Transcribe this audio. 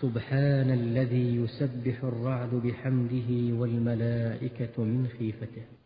سبحان الذي يسبح الرعد بحمده والملائكة من خيفته.